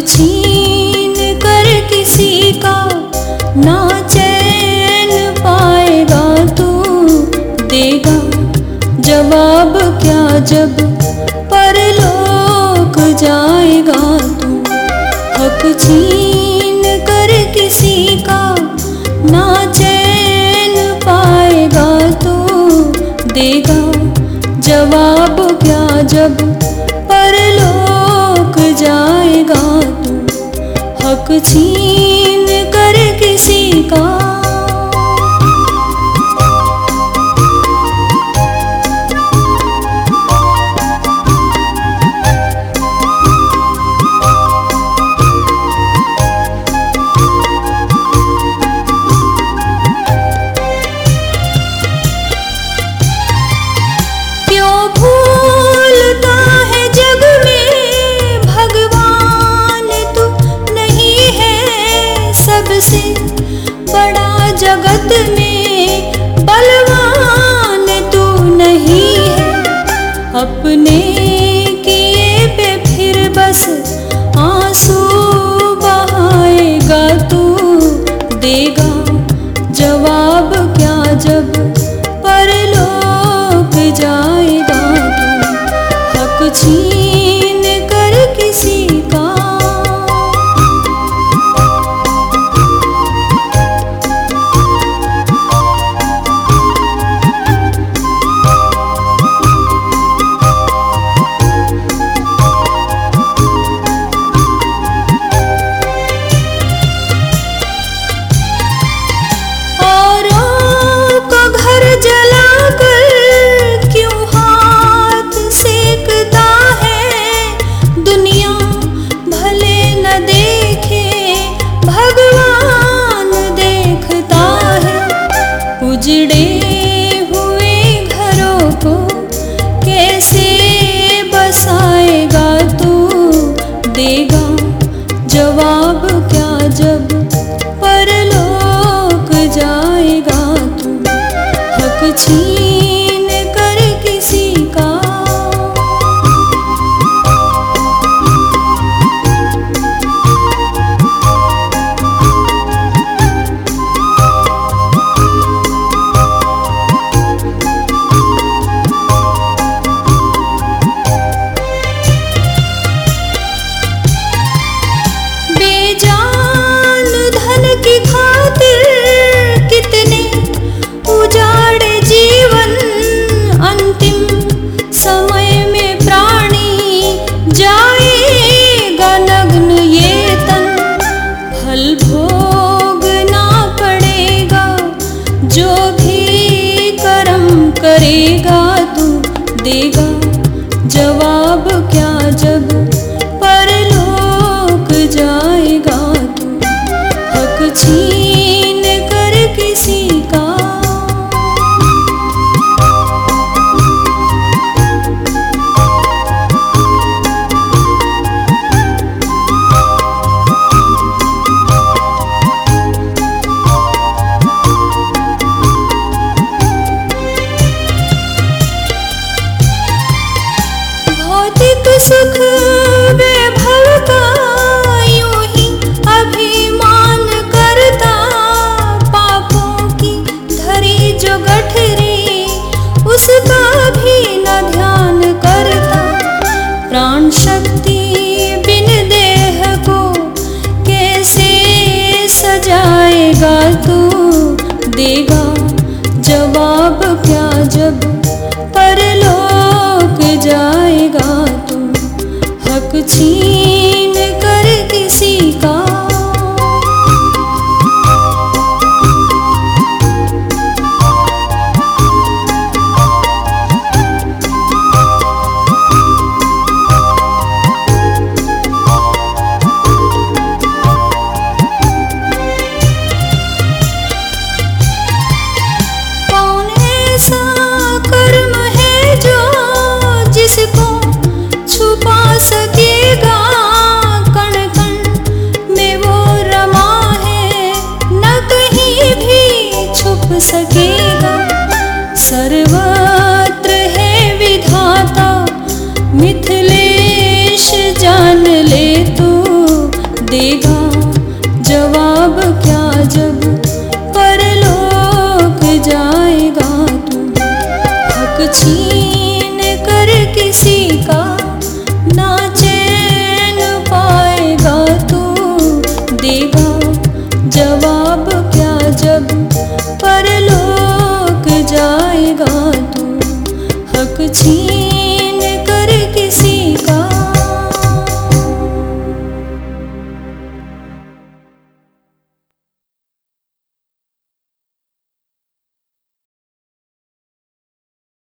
छीन कर किसी का ना चैन पाएगा तू, देगा जवाब क्या जब परलोक जाएगा तू। हक छीन कर किसी का ना चैन पाएगा तू, देगा जवाब क्या जब कुछ से बड़ा जगत में बलवान तू नहीं है। अपने 情。trời जाएगा तू। हक छीन परलोक जाएगा तू हक छीन